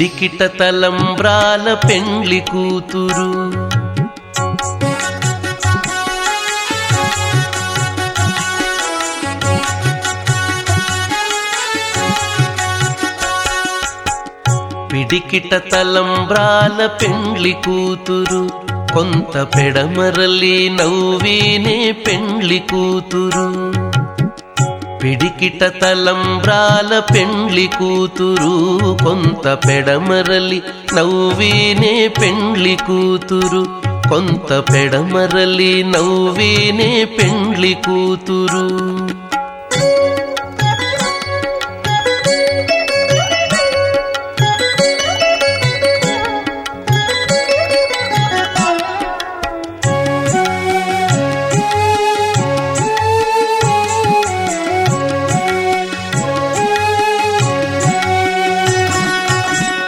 పిడికిట తలంబ్రాల పెండ్లి కూతురు. పిడికిట తలంబ్రాల పెండ్లి కూతురు. కొంత పెడమరలి నవ్వీనే పెండ్లి కూతురు. పిడికిట తలంబ్రాల పెండ్లి కూతురు కొంత పెడమరలి నవ్వీనే పెండ్లి కూతురు కొంత పెడమరలి నవ్వీనే పెండ్లి కూతురు.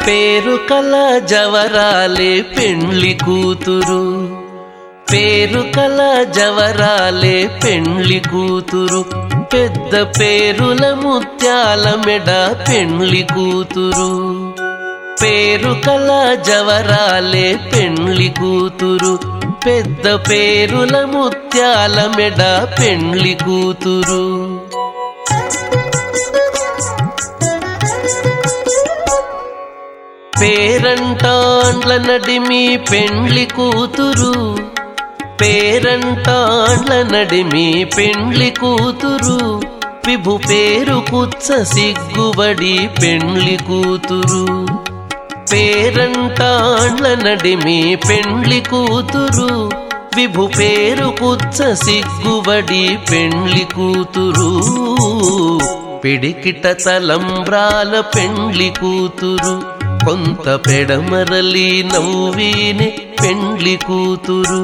పేరు కల జవరాలే పెండ్లి కూతురు. పేరు కల జవరాలే పెండ్లి కూతురు. పెద్ద పేరుల ముత్యాల మెడ పెండ్లి కూతురు. పేరు కల జవరాలే పెండ్లి కూతురు. పెద్ద పేరుల ముత్యాల మెడ పెండ్లి కూతురు. పేరంటాండ్ల నడిమి పెండ్లి కూతురు. పేరంటాండ్ల నడిమి పెండ్లి కూతురు. విభు పేరు కుచ్చ సిగ్గుబడి పెండ్లి కూతురు. పేరంటాండ్ల నడిమి పెండ్లి కూతురు. విభు పేరు కుచ్చ సిగ్గుబడి పెండ్లి కూతురు. పిడికిట తలంబ్రాల పెండ్లి కూతురు. కొంత పెడమరలి నవ్వీనే పెండ్లి కూతురు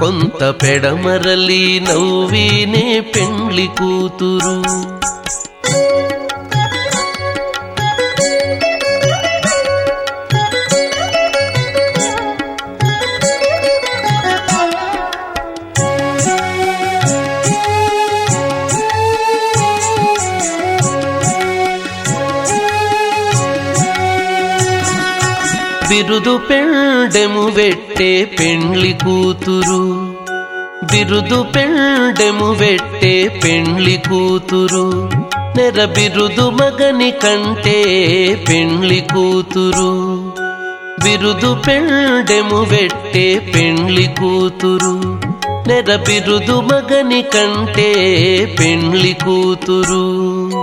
కొంత పెడమరలి నవ్వీనే పెండ్లి కూతురు బిరుదు పెండెము వెట్టే పెండ్లి కూతురు. బిరుదు పెండెము వెట్టే పెండ్లి కూతురు. నెర బిరుదు మగని కంటే పెండ్లి కూతురు. బిరుదు పెండెము వెట్టే పెండ్లి కూతురు. నెర బిరుదు మగని కంటే పెండ్లి కూతురు.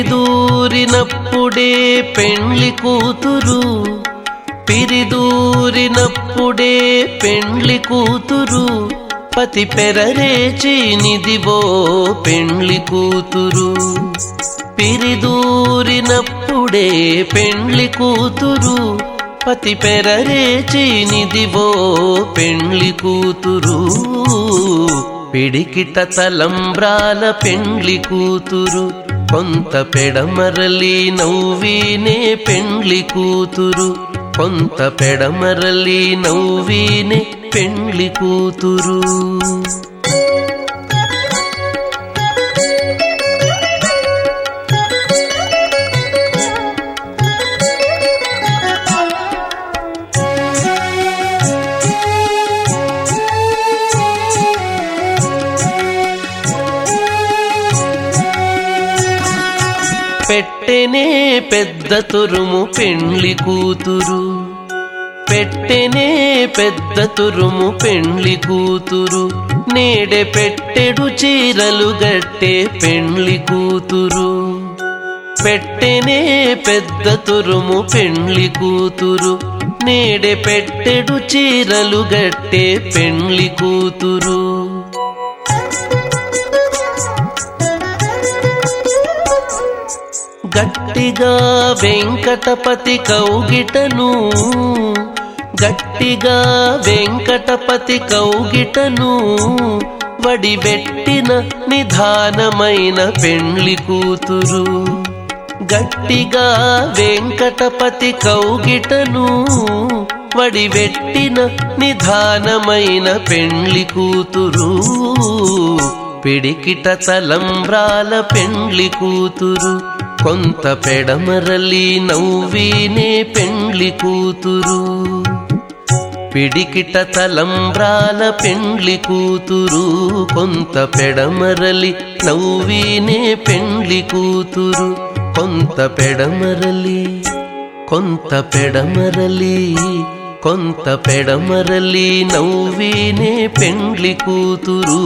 పిరిదూరినప్పుడే పెండ్లి కూతురు. పిరిదూరినప్పుడే పెండ్లి కూతురు. పతి పెరరేచి నిదివో పెండ్లి కూతురు. పిరిదూరినప్పుడే పెండ్లి కూతురు. పతి పెరరేచి నిదివో పెండ్లి కూతురు. పిడికిట తలంబ్రాల పెండ్లి కూతురు. కొంత పెడమరలి నవ్వీనే పెండ్లి కూతురు కొంత పెడమరలి నవ్వీనే పెండ్లి కూతురు పెట్టెనే పెద్ద తురుము పెండ్లి కూతురు. పెట్టెనే పెద్ద తురుము పెండ్లి కూతురు. నేడె పెట్టెడు చీరలు గట్టే పెండ్లి కూతురు. పెట్టెనే పెద్ద తురుము పెండ్లి కూతురు. నేడె పెట్టెడు చీరలు గట్టే పెండ్లి కూతురు. గట్టిగా వెంకటపతి కౌగిటను గట్టిగా వెంకటపతి కౌగిటను వడిబెట్టిన నిధానమైన పెండ్లి కూతురు. గట్టిగా వెంకటపతి కౌగిటను వడిబెట్టిన నిధానమైన పెండ్లి కూతురు. పిడికిట తలంబ్రాల పెండ్లి కూతురు. కొంత పెడమరలి నవ్వీనే పెండ్లి కూతురు పిడికిట తలంబ్రాల పెండ్లి కూతురు కొంత పెడమరలి నవ్వీనే పెండ్లి కూతురు కొంత పెడమరలి కొంత పెడమరలి కొంత పెడమరలి నవ్వీనే పెండ్లి కూతురు